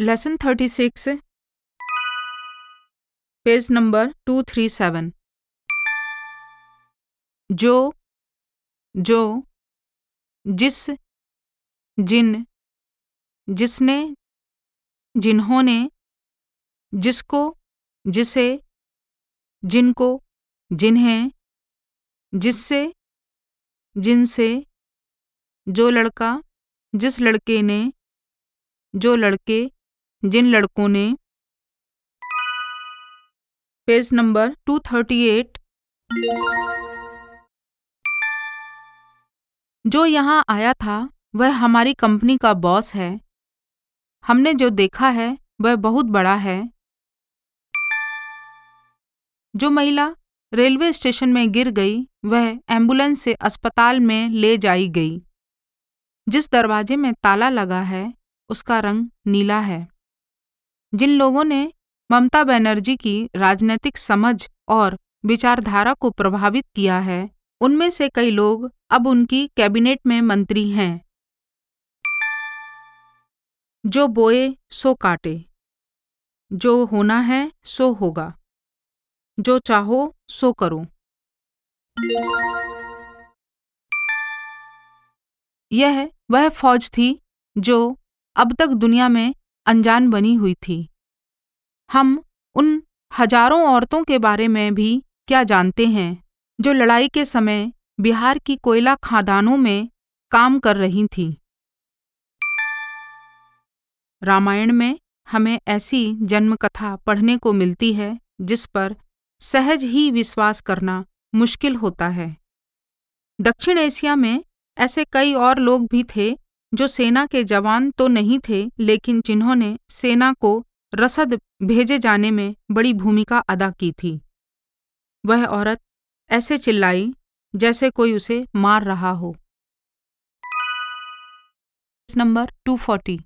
Lesson thirty six page number two three seven जो जो, जिस, जिन, जिसने, जिन्होंने, जिसको, जिसे, जिनको, जिन्हें, जिससे जिनसे जो लड़का, जिस लड़के ने, जो लड़के, जिन लड़कों ने। Page number two thirty eight जो यहाँ आया था, वह हमारी कंपनी का बॉस है। हमने जो देखा है, वह बहुत बड़ा है। जो महिला रेलवे स्टेशन में गिर गई, वह एंबुलेंस से अस्पताल में ले जाई गई। जिस दरवाजे में ताला लगा है, उसका रंग नीला है। जिन लोगों ने ममता बनर्जी की राजनीतिक समझ और विचारधारा को प्रभावित किया है, उनमें से कई लोग अब उनकी कैबिनेट में मंत्री हैं। जो बोए, सो काटे। जो होना है, सो होगा। जो चाहो सो करो। यह वह फौज थी जो अब तक दुनिया में अनजान बनी हुई थी। हम उन हज़ारों औरतों के बारे में भी क्या जानते हैं जो लड़ाई के समय बिहार की कोयला खादानों में काम कर रही थीं? रामायण में हमें ऐसी जन्म कथा पढ़ने को मिलती है जिस पर सहज ही विश्वास करना मुश्किल होता है। दक्षिण एशिया में ऐसे कई और लोग भी थे जो सेना के जवान तो नहीं थे, लेकिन जिन्होंने सेना को रसद भेजे जाने में बड़ी भूमिका अदा की थी। वह औरत ऐसे चिल्लाई जैसे कोई उसे मार रहा हो। नंबर टू फोर्टी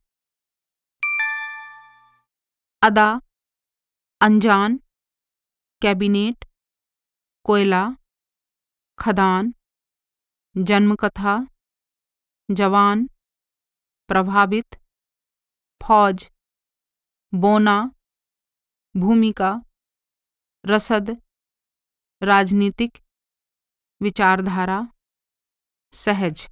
अदा अनजान कैबिनेट कोयला खदान जन्मकथा जवान प्रभावित फौज बोना भूमिका रसद राजनीतिक विचारधारा सहज।